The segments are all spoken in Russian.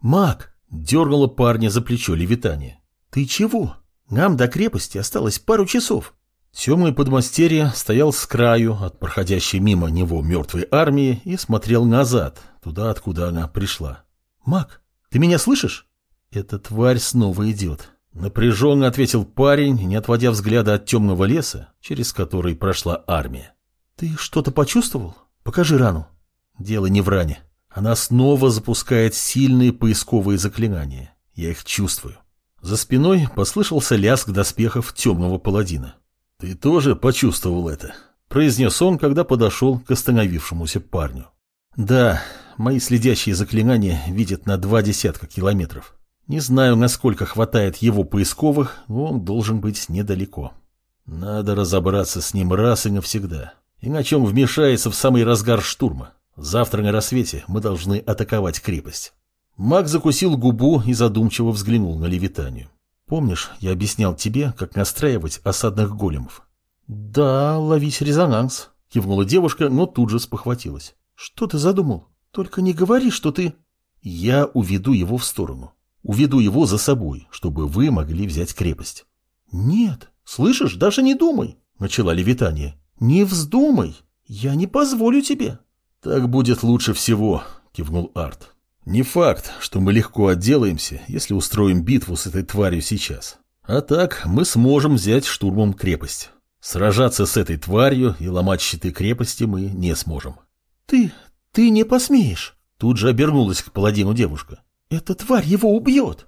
Маг дернула парня за плечо левитания. Ты чего? Нам до крепости осталось пару часов. Темный подмастерье стоял с краю от проходящей мимо него мертвой армии и смотрел назад, туда, откуда она пришла. «Маг, ты меня слышишь?» «Эта тварь снова идет», — напряженно ответил парень, не отводя взгляда от темного леса, через который прошла армия. «Ты что-то почувствовал? Покажи рану». «Дело не в ране. Она снова запускает сильные поисковые заклинания. Я их чувствую». За спиной послышался лязг доспехов темного паладина. «Ты тоже почувствовал это?» – произнес он, когда подошел к остановившемуся парню. «Да, мои следящие заклинания видят на два десятка километров. Не знаю, насколько хватает его поисковых, но он должен быть недалеко. Надо разобраться с ним раз и навсегда. Иначе он вмешается в самый разгар штурма. Завтра на рассвете мы должны атаковать крепость». Маг закусил губу и задумчиво взглянул на Левитанию. Помнишь, я объяснял тебе, как настраивать осадных големов? Да, ловись резонанс, кивнула девушка, но тут же спохватилась. Что ты задумал? Только не говори, что ты... Я уведу его в сторону. Уведу его за собой, чтобы вы могли взять крепость. Нет, слышишь, даже не думай, начала Левитания. Не вздумай, я не позволю тебе. Так будет лучше всего, кивнул Арт. Не факт, что мы легко отделаемся, если устроим битву с этой тварью сейчас. А так мы сможем взять штурмом крепость. Сражаться с этой тварью и ломать щиты крепости мы не сможем. Ты, ты не посмеешь. Тут же обернулась к паладину девушка. Эта тварь его убьет.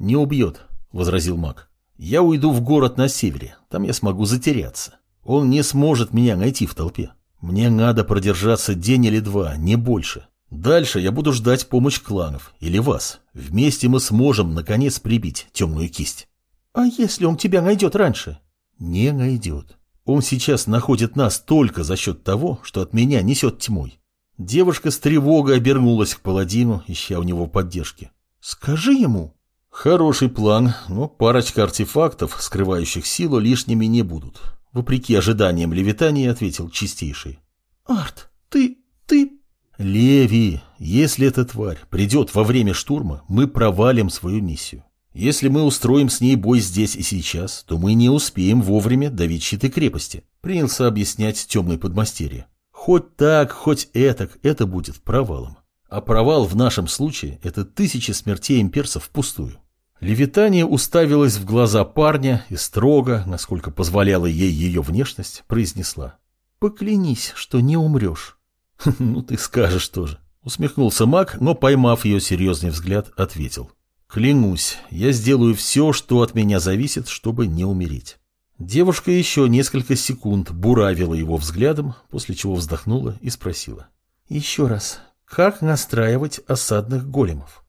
Не убьет, возразил маг. Я уйду в город на севере, там я смогу затеряться. Он не сможет меня найти в толпе. Мне надо продержаться день или два, не больше. Дальше я буду ждать помощь кланов или вас. Вместе мы сможем, наконец, прибить темную кисть. А если он тебя найдет раньше? Не найдет. Он сейчас находит нас только за счет того, что от меня несет тьмой. Девушка с тревогой обернулась к паладину, ища у него поддержки. Скажи ему. Хороший план, но парочка артефактов, скрывающих силу, лишними не будут. Вопреки ожиданиям левитания, ответил чистейший. Арт, ты... ты... «Леви, если эта тварь придет во время штурма, мы провалим свою миссию. Если мы устроим с ней бой здесь и сейчас, то мы не успеем вовремя давить щиты крепости», принялся объяснять темный подмастерье. «Хоть так, хоть этак, это будет провалом. А провал в нашем случае – это тысячи смертей имперцев впустую». Левитания уставилась в глаза парня и строго, насколько позволяла ей ее внешность, произнесла. «Поклянись, что не умрешь». «Ну ты скажешь тоже», — усмехнулся маг, но, поймав ее серьезный взгляд, ответил. «Клянусь, я сделаю все, что от меня зависит, чтобы не умереть». Девушка еще несколько секунд буравила его взглядом, после чего вздохнула и спросила. «Еще раз, как настраивать осадных големов?»